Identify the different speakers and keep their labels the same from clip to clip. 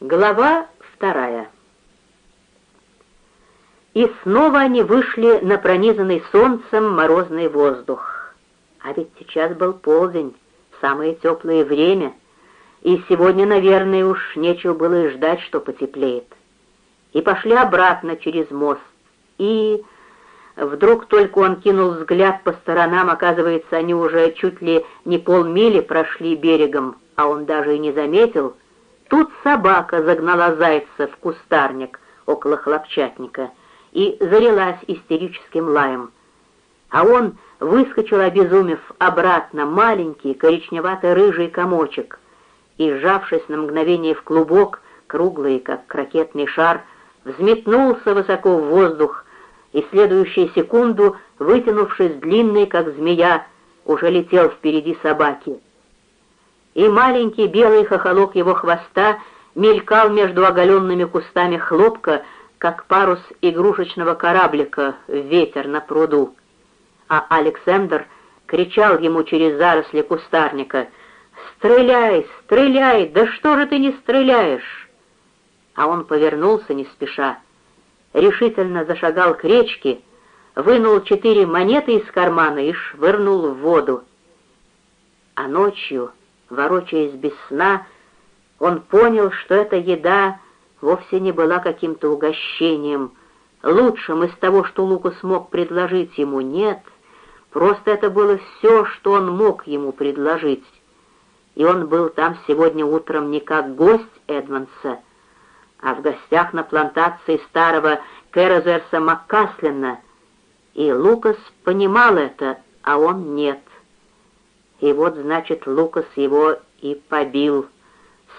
Speaker 1: Глава вторая. И снова они вышли на пронизанный солнцем морозный воздух. А ведь сейчас был полдень, самое теплое время, и сегодня, наверное, уж нечего было и ждать, что потеплеет. И пошли обратно через мост, и... Вдруг только он кинул взгляд по сторонам, оказывается, они уже чуть ли не полмили прошли берегом, а он даже и не заметил — Тут собака загнала зайца в кустарник около хлопчатника и зарелась истерическим лаем. А он выскочил, обезумев, обратно, маленький, коричневато-рыжий комочек, и, сжавшись на мгновение в клубок, круглый, как ракетный шар, взметнулся высоко в воздух, и следующую секунду, вытянувшись длинный, как змея, уже летел впереди собаки и маленький белый хохолок его хвоста мелькал между оголенными кустами хлопка, как парус игрушечного кораблика ветер на пруду. А Александр кричал ему через заросли кустарника «Стреляй, стреляй! Да что же ты не стреляешь?» А он повернулся не спеша, решительно зашагал к речке, вынул четыре монеты из кармана и швырнул в воду. А ночью ворочаясь без сна, он понял, что эта еда вовсе не была каким-то угощением, лучшим из того, что Лукас мог предложить ему. Нет, просто это было все, что он мог ему предложить. И он был там сегодня утром не как гость Эдмонса, а в гостях на плантации старого Керезерса Маккаслина. И Лукас понимал это, а он нет. И вот, значит, Лукас его и побил.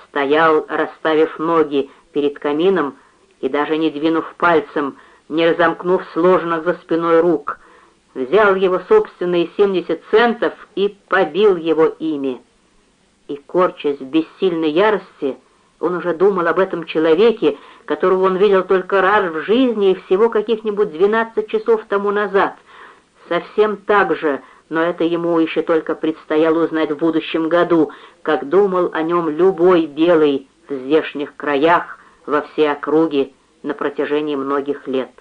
Speaker 1: Стоял, расставив ноги перед камином и даже не двинув пальцем, не разомкнув сложенных за спиной рук, взял его собственные семьдесят центов и побил его ими. И, корчась в бессильной ярости, он уже думал об этом человеке, которого он видел только раз в жизни и всего каких-нибудь двенадцать часов тому назад. Совсем так же, но это ему еще только предстояло узнать в будущем году, как думал о нем любой белый в здешних краях, во все округи на протяжении многих лет.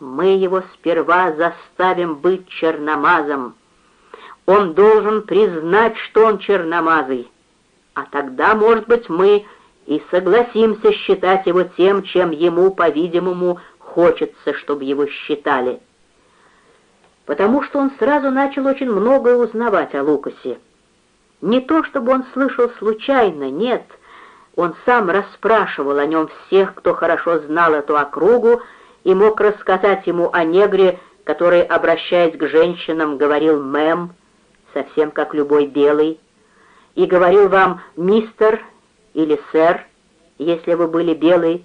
Speaker 1: Мы его сперва заставим быть черномазом. Он должен признать, что он черномазый. А тогда, может быть, мы и согласимся считать его тем, чем ему, по-видимому, хочется, чтобы его считали потому что он сразу начал очень многое узнавать о Лукасе. Не то, чтобы он слышал случайно, нет, он сам расспрашивал о нем всех, кто хорошо знал эту округу и мог рассказать ему о негре, который, обращаясь к женщинам, говорил «мэм», совсем как любой белый, и говорил вам «мистер» или «сэр», если вы были белый,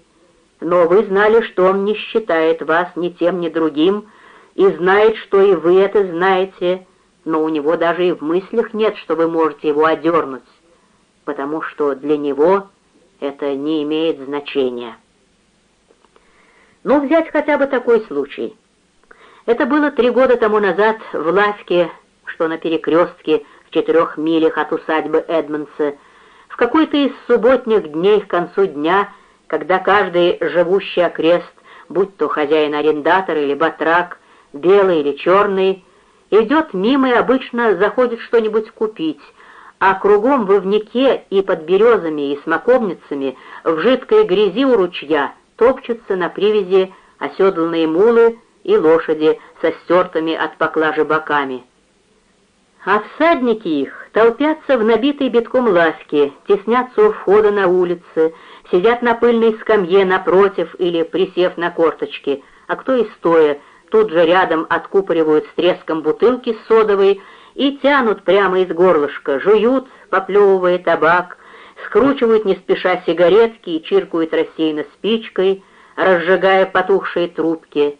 Speaker 1: но вы знали, что он не считает вас ни тем, ни другим, и знает, что и вы это знаете, но у него даже и в мыслях нет, что вы можете его одернуть, потому что для него это не имеет значения. Ну, взять хотя бы такой случай. Это было три года тому назад в Лавке, что на перекрестке в четырех милях от усадьбы Эдмонса, в какой-то из субботних дней к концу дня, когда каждый живущий окрест, будь то хозяин-арендатор или батрак, белый или черный, идет мимо и обычно заходит что-нибудь купить, а кругом в ивнике и под березами и смоковницами в жидкой грязи у ручья топчутся на привязи оседланные мулы и лошади со стертыми от поклажи боками. А всадники их толпятся в набитой битком лавке, теснятся у входа на улице, сидят на пыльной скамье напротив или присев на корточки, а кто и стоя, тут же рядом откупоривают с треском бутылки содовой и тянут прямо из горлышка, жуют, поплевывая табак, скручивают не спеша сигаретки и чиркают рассеянно спичкой, разжигая потухшие трубки.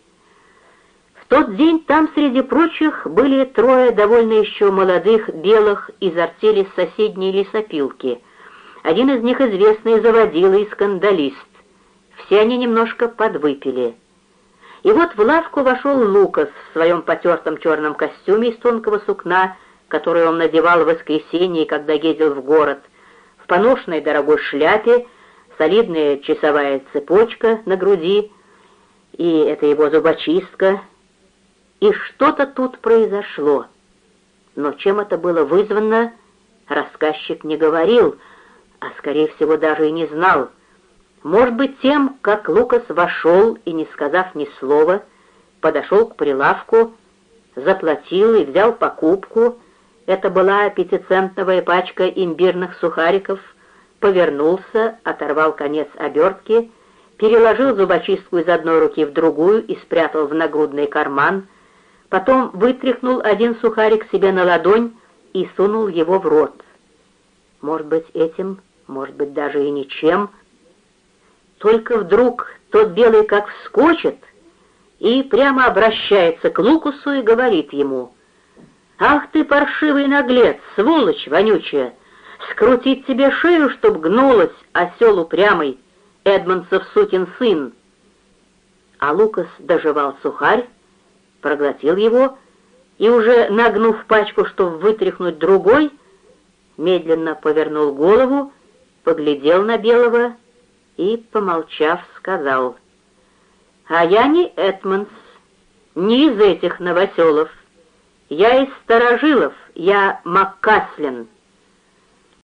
Speaker 1: В тот день там, среди прочих, были трое довольно еще молодых белых из артели соседней лесопилки. Один из них известный заводила и скандалист. Все они немножко подвыпили. И вот в лавку вошел Лукас в своем потертом черном костюме из тонкого сукна, который он надевал в воскресенье, когда ездил в город, в поношенной дорогой шляпе, солидная часовая цепочка на груди, и это его зубочистка. И что-то тут произошло. Но чем это было вызвано, рассказчик не говорил, а, скорее всего, даже и не знал. Может быть, тем, как Лукас вошел и, не сказав ни слова, подошел к прилавку, заплатил и взял покупку. Это была пятицентовая пачка имбирных сухариков, повернулся, оторвал конец обертки, переложил зубочистку из одной руки в другую и спрятал в нагрудный карман, потом вытряхнул один сухарик себе на ладонь и сунул его в рот. Может быть, этим, может быть, даже и ничем. Только вдруг тот белый как вскочит и прямо обращается к Лукусу и говорит ему, «Ах ты, паршивый наглец, сволочь вонючая! Скрутить тебе шею, чтоб гнулась, осел упрямый, Эдмонсов сукин сын!» А Лукас доживал сухарь, проглотил его и, уже нагнув пачку, чтобы вытряхнуть другой, медленно повернул голову, поглядел на Белого и, помолчав, сказал, «А я не Этманс, не из этих новоселов. Я из старожилов, я Маккаслин».